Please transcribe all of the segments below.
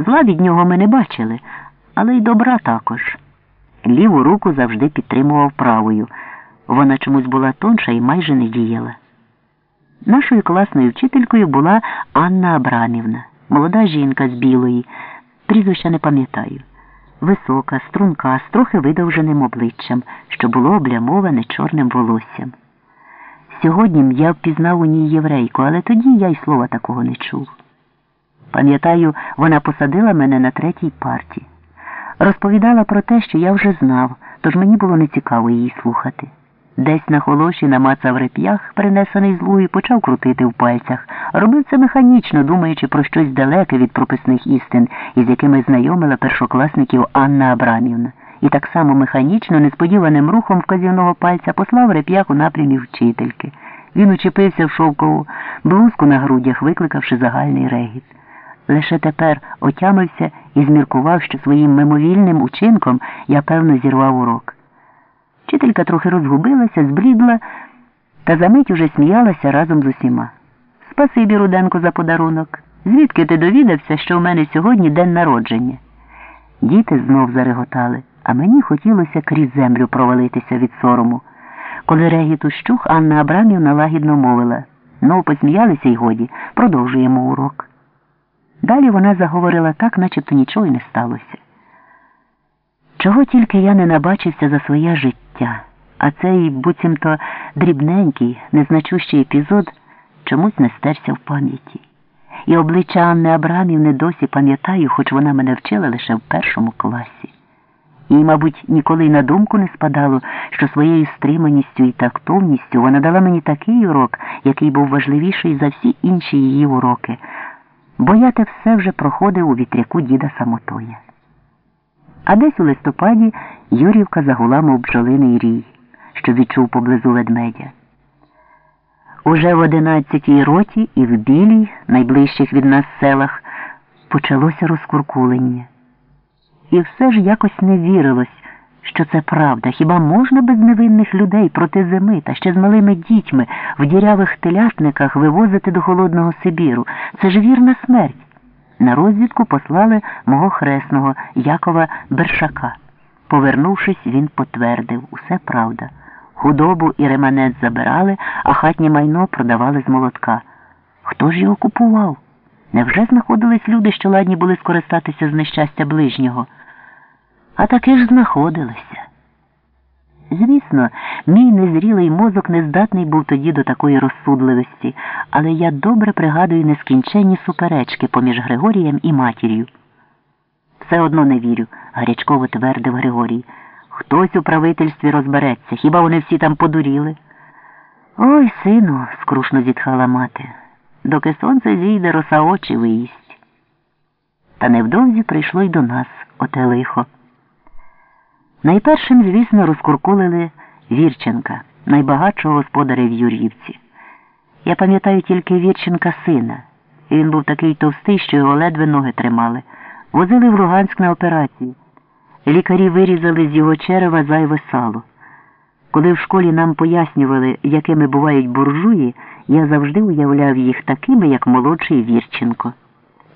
Зла від нього ми не бачили, але й добра також. Ліву руку завжди підтримував правою. Вона чомусь була тонша і майже не діяла. Нашою класною вчителькою була Анна Абрамівна, молода жінка з білої, прізвища не пам'ятаю, висока, струнка, з трохи видовженим обличчям, що було облямоване чорним волоссям. Сьогодні я впізнав у ній єврейку, але тоді я й слова такого не чув. Пам'ятаю, вона посадила мене на третій парті. Розповідала про те, що я вже знав, тож мені було нецікаво її слухати. Десь на холоші намацав реп'ях, принесений з луги, почав крутити в пальцях. Робив це механічно, думаючи про щось далеке від прописних істин, із якими знайомила першокласників Анна Абрамівна. І так само механічно, несподіваним рухом вказівного пальця послав реп'ях у напрямі вчительки. Він учепився в шовкову блузку на грудях, викликавши загальний регіт. Лише тепер отямився і зміркував, що своїм мимовільним учинком я певно зірвав урок. Вчителька трохи розгубилася, зблідла та за мить уже сміялася разом з усіма. Спасибі, Руденко, за подарунок. Звідки ти довідався, що у мене сьогодні день народження? Діти знов зареготали, а мені хотілося крізь землю провалитися від сорому. Коли регіт ущух, Анна Абрамівна лагідно мовила ну, посміялися й годі, продовжуємо урок. Далі вона заговорила так, начебто нічого й не сталося. Чого тільки я не набачився за своє життя, а цей буцімто дрібненький, незначущий епізод чомусь не стерся в пам'яті. І обличчя Анни Абрамівни досі пам'ятаю, хоч вона мене вчила лише в першому класі. Їй, мабуть, ніколи й на думку не спадало, що своєю стриманістю і тактовністю вона дала мені такий урок, який був важливіший за всі інші її уроки, бо я те все вже проходив у вітряку діда Самотоя. А десь у листопаді Юрівка загула, мов бджолиний рій, що відчув поблизу ведмедя. Уже в одинадцятій роті і в білій, найближчих від нас селах, почалося розкуркулення. І все ж якось не вірилось, що це правда. Хіба можна без невинних людей проти зими та ще з малими дітьми в дірявих теляшниках вивозити до холодного Сибіру? Це ж вірна смерть. На розвідку послали мого хресного Якова Бершака. Повернувшись, він потвердив усе правда. Худобу і реманець забирали, а хатнє майно продавали з молотка. Хто ж його купував? Невже знаходились люди, що ладні були скористатися з нещастя ближнього? А таки ж знаходилися. Звісно, мій незрілий мозок не здатний був тоді до такої розсудливості, але я добре пригадую нескінченні суперечки поміж Григорієм і матір'ю. Все одно не вірю, гарячково твердив Григорій. Хтось у правительстві розбереться, хіба вони всі там подуріли? Ой, сину, скрушно зітхала мати, доки сонце зійде, роса очі виїсть. Та невдовзі прийшло й до нас оте лихо. Найпершим, звісно, розкуркулили Вірченка, найбагатшого господаря в Юр'ївці. Я пам'ятаю тільки Вірченка сина. Він був такий товстий, що його ледве ноги тримали. Возили в Луганськ на операцію. Лікарі вирізали з його черева зайве сало. Коли в школі нам пояснювали, якими бувають буржуї, я завжди уявляв їх такими, як молодший Вірченко.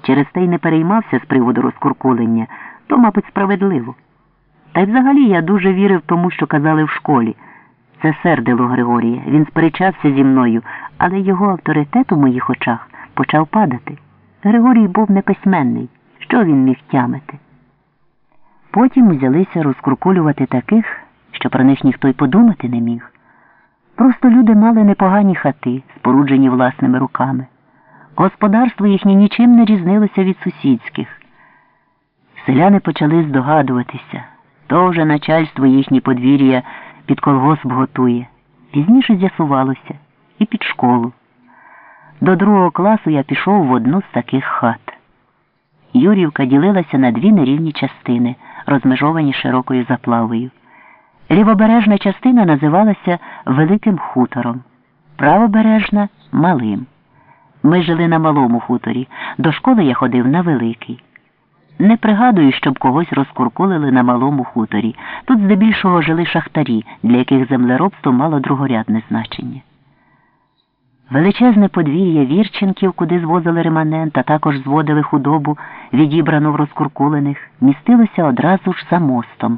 Через те й не переймався з приводу розкуркулення, то, мабуть, справедливо. Та й взагалі я дуже вірив тому, що казали в школі. Це сердило Григорія. Він сперечався зі мною, але його авторитет у моїх очах почав падати. Григорій був неписьменний. Що він міг тямити? Потім взялися розкуркулювати таких, що про них ніхто й подумати не міг. Просто люди мали непогані хати, споруджені власними руками. Господарство їхнє нічим не різнилося від сусідських. Селяни почали здогадуватися. То вже начальство їхні подвір'я під колгосп готує. Пізніше з'ясувалося і під школу. До другого класу я пішов в одну з таких хат. Юрівка ділилася на дві нерівні частини, розмежовані широкою заплавою. Лівобережна частина називалася Великим хутором, правобережна малим. Ми жили на малому хуторі. До школи я ходив на великий. Не пригадую, щоб когось розкуркулили на малому хуторі. Тут здебільшого жили шахтарі, для яких землеробство мало другорядне значення. Величезне подвір'я Вірченків, куди звозили реманент, а також зводили худобу, відібрану в розкуркулених, містилося одразу ж за мостом.